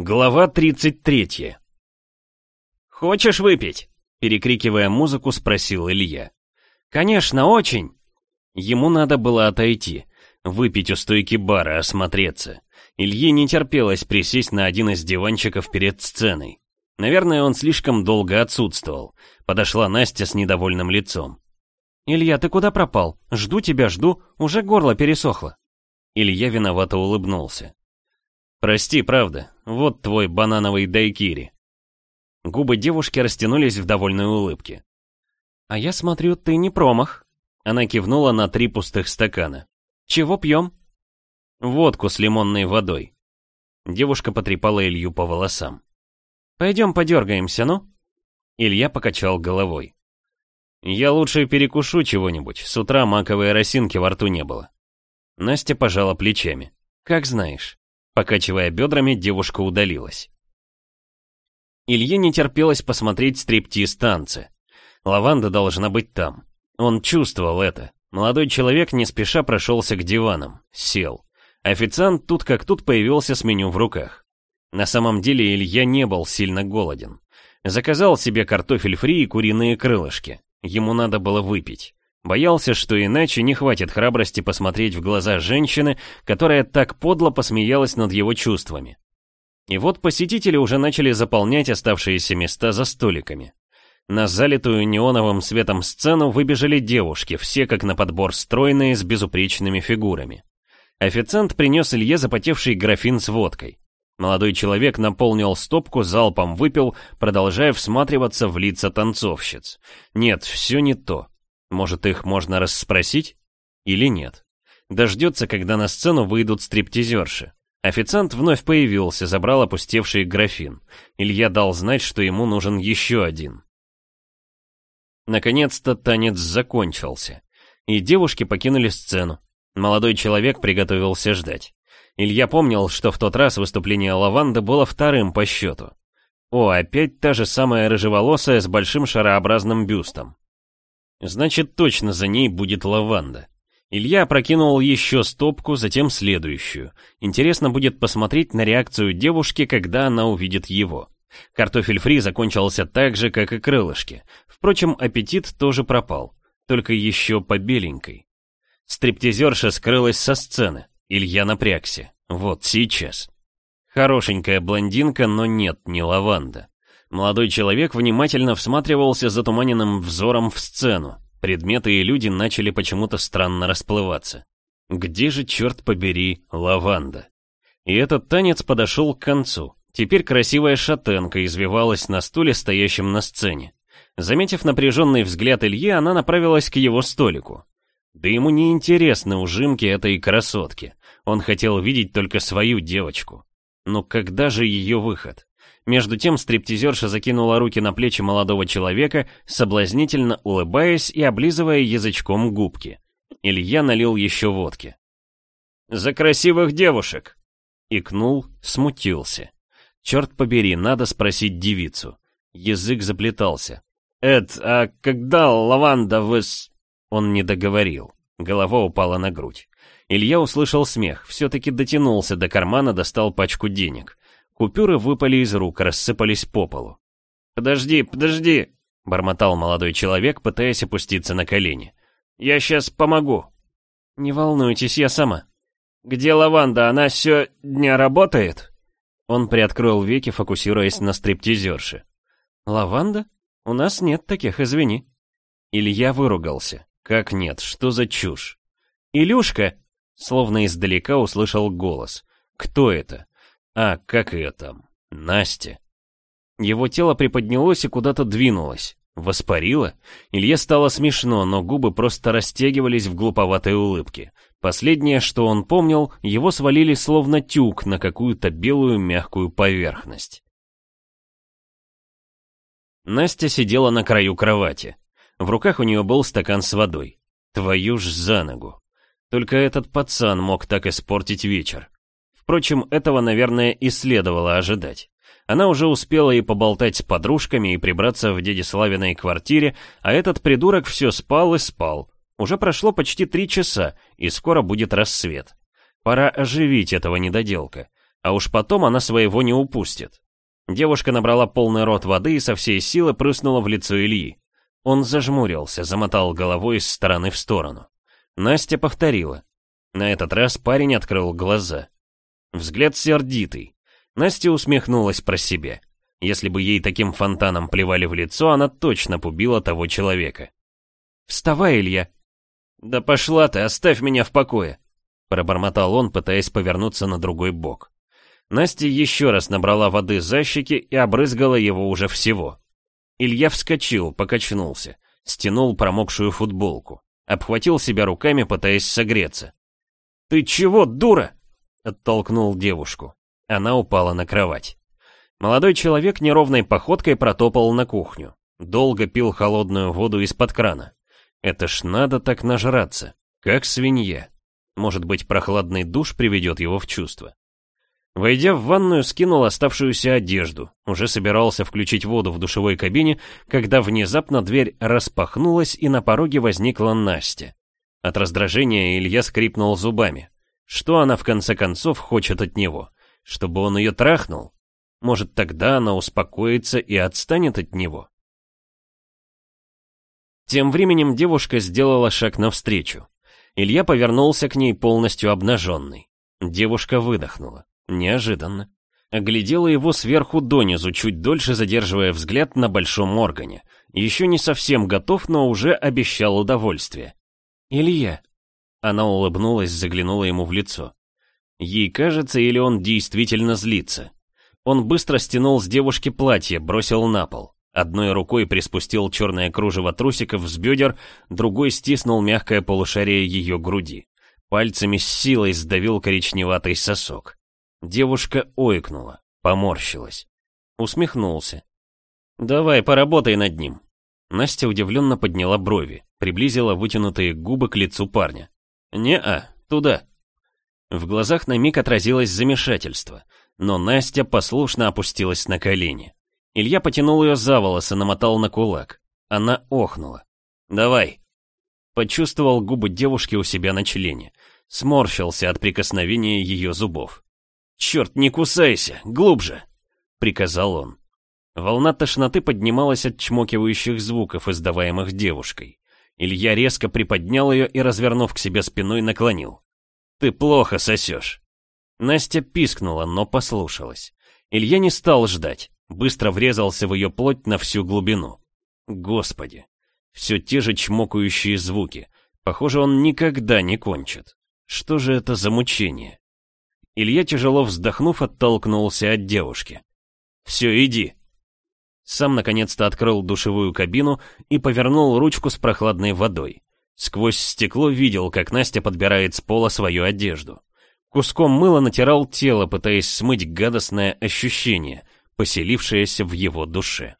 Глава 33. «Хочешь выпить?» — перекрикивая музыку, спросил Илья. «Конечно, очень!» Ему надо было отойти, выпить у стойки бара, осмотреться. Илье не терпелось присесть на один из диванчиков перед сценой. Наверное, он слишком долго отсутствовал. Подошла Настя с недовольным лицом. «Илья, ты куда пропал? Жду тебя, жду, уже горло пересохло». Илья виновато улыбнулся. «Прости, правда, вот твой банановый дайкири». Губы девушки растянулись в довольной улыбке. «А я смотрю, ты не промах». Она кивнула на три пустых стакана. «Чего пьем?» «Водку с лимонной водой». Девушка потрепала Илью по волосам. «Пойдем подергаемся, ну?» Илья покачал головой. «Я лучше перекушу чего-нибудь, с утра маковой росинки во рту не было». Настя пожала плечами. «Как знаешь». Покачивая бедрами, девушка удалилась. Илье не терпелось посмотреть стриптиз танцы. Лаванда должна быть там. Он чувствовал это. Молодой человек не спеша прошелся к диванам, сел. Официант тут как тут появился с меню в руках. На самом деле Илья не был сильно голоден. Заказал себе картофель фри и куриные крылышки. Ему надо было выпить. Боялся, что иначе не хватит храбрости посмотреть в глаза женщины, которая так подло посмеялась над его чувствами. И вот посетители уже начали заполнять оставшиеся места за столиками. На залитую неоновым светом сцену выбежали девушки, все как на подбор стройные, с безупречными фигурами. Официант принес Илье запотевший графин с водкой. Молодой человек наполнил стопку, залпом выпил, продолжая всматриваться в лица танцовщиц. Нет, все не то. Может, их можно расспросить? Или нет? Дождется, когда на сцену выйдут стриптизерши. Официант вновь появился, забрал опустевший графин. Илья дал знать, что ему нужен еще один. Наконец-то танец закончился. И девушки покинули сцену. Молодой человек приготовился ждать. Илья помнил, что в тот раз выступление Лаванды было вторым по счету. О, опять та же самая рыжеволосая с большим шарообразным бюстом. Значит, точно за ней будет лаванда. Илья опрокинул еще стопку, затем следующую. Интересно будет посмотреть на реакцию девушки, когда она увидит его. Картофель фри закончился так же, как и крылышки. Впрочем, аппетит тоже пропал, только еще по беленькой. Стриптизерша скрылась со сцены. Илья напрягся. Вот сейчас. Хорошенькая блондинка, но нет, не лаванда. Молодой человек внимательно всматривался затуманенным взором в сцену. Предметы и люди начали почему-то странно расплываться. Где же, черт побери, лаванда? И этот танец подошел к концу. Теперь красивая шатенка извивалась на стуле, стоящем на сцене. Заметив напряженный взгляд Ильи, она направилась к его столику. Да ему не интересны ужимки этой красотки. Он хотел видеть только свою девочку. Но когда же ее выход? Между тем стриптизерша закинула руки на плечи молодого человека, соблазнительно улыбаясь и облизывая язычком губки. Илья налил еще водки. «За красивых девушек!» Икнул, смутился. «Черт побери, надо спросить девицу». Язык заплетался. «Эд, а когда лаванда выс...» Он не договорил. Голова упала на грудь. Илья услышал смех, все-таки дотянулся до кармана, достал пачку денег. Купюры выпали из рук, рассыпались по полу. «Подожди, подожди!» — бормотал молодой человек, пытаясь опуститься на колени. «Я сейчас помогу!» «Не волнуйтесь, я сама». «Где лаванда? Она все дня работает?» Он приоткрыл веки, фокусируясь на стриптизерше. «Лаванда? У нас нет таких, извини». Илья выругался. «Как нет? Что за чушь?» «Илюшка!» Словно издалека услышал голос. «Кто это?» А, как ее там? Настя. Его тело приподнялось и куда-то двинулось. Воспарило? Илье стало смешно, но губы просто растягивались в глуповатой улыбке. Последнее, что он помнил, его свалили словно тюк на какую-то белую мягкую поверхность. Настя сидела на краю кровати. В руках у нее был стакан с водой. Твою ж за ногу. Только этот пацан мог так испортить вечер. Впрочем, этого, наверное, и следовало ожидать. Она уже успела и поболтать с подружками, и прибраться в дяде Славиной квартире, а этот придурок все спал и спал. Уже прошло почти три часа, и скоро будет рассвет. Пора оживить этого недоделка. А уж потом она своего не упустит. Девушка набрала полный рот воды и со всей силы прыснула в лицо Ильи. Он зажмурился, замотал головой из стороны в сторону. Настя повторила. На этот раз парень открыл глаза. Взгляд сердитый. Настя усмехнулась про себя. Если бы ей таким фонтаном плевали в лицо, она точно побила того человека. «Вставай, Илья!» «Да пошла ты, оставь меня в покое!» Пробормотал он, пытаясь повернуться на другой бок. Настя еще раз набрала воды за щеки и обрызгала его уже всего. Илья вскочил, покачнулся, стянул промокшую футболку, обхватил себя руками, пытаясь согреться. «Ты чего, дура?» — оттолкнул девушку. Она упала на кровать. Молодой человек неровной походкой протопал на кухню. Долго пил холодную воду из-под крана. Это ж надо так нажраться, как свинья. Может быть, прохладный душ приведет его в чувство. Войдя в ванную, скинул оставшуюся одежду. Уже собирался включить воду в душевой кабине, когда внезапно дверь распахнулась, и на пороге возникла Настя. От раздражения Илья скрипнул зубами. Что она в конце концов хочет от него? Чтобы он ее трахнул? Может, тогда она успокоится и отстанет от него? Тем временем девушка сделала шаг навстречу. Илья повернулся к ней полностью обнаженный. Девушка выдохнула. Неожиданно. Оглядела его сверху донизу, чуть дольше задерживая взгляд на большом органе. Еще не совсем готов, но уже обещал удовольствие. «Илья». Она улыбнулась, заглянула ему в лицо. Ей кажется, или он действительно злится. Он быстро стянул с девушки платье, бросил на пол. Одной рукой приспустил черное кружево трусиков с бедер, другой стиснул мягкое полушарие ее груди. Пальцами с силой сдавил коричневатый сосок. Девушка ойкнула, поморщилась. Усмехнулся. «Давай, поработай над ним». Настя удивленно подняла брови, приблизила вытянутые губы к лицу парня. «Не-а, туда». В глазах на миг отразилось замешательство, но Настя послушно опустилась на колени. Илья потянул ее за волосы, намотал на кулак. Она охнула. «Давай». Почувствовал губы девушки у себя на члене. Сморщился от прикосновения ее зубов. «Черт, не кусайся! Глубже!» — приказал он. Волна тошноты поднималась от чмокивающих звуков, издаваемых девушкой. Илья резко приподнял ее и, развернув к себе спиной, наклонил. «Ты плохо сосешь!» Настя пискнула, но послушалась. Илья не стал ждать. Быстро врезался в ее плоть на всю глубину. Господи. Все те же чмокающие звуки. Похоже, он никогда не кончит. Что же это за мучение? Илья, тяжело вздохнув, оттолкнулся от девушки. «Все, иди!» Сам наконец-то открыл душевую кабину и повернул ручку с прохладной водой. Сквозь стекло видел, как Настя подбирает с пола свою одежду. Куском мыла натирал тело, пытаясь смыть гадостное ощущение, поселившееся в его душе.